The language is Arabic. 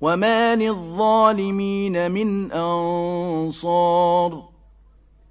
وما للظالمين من أنصار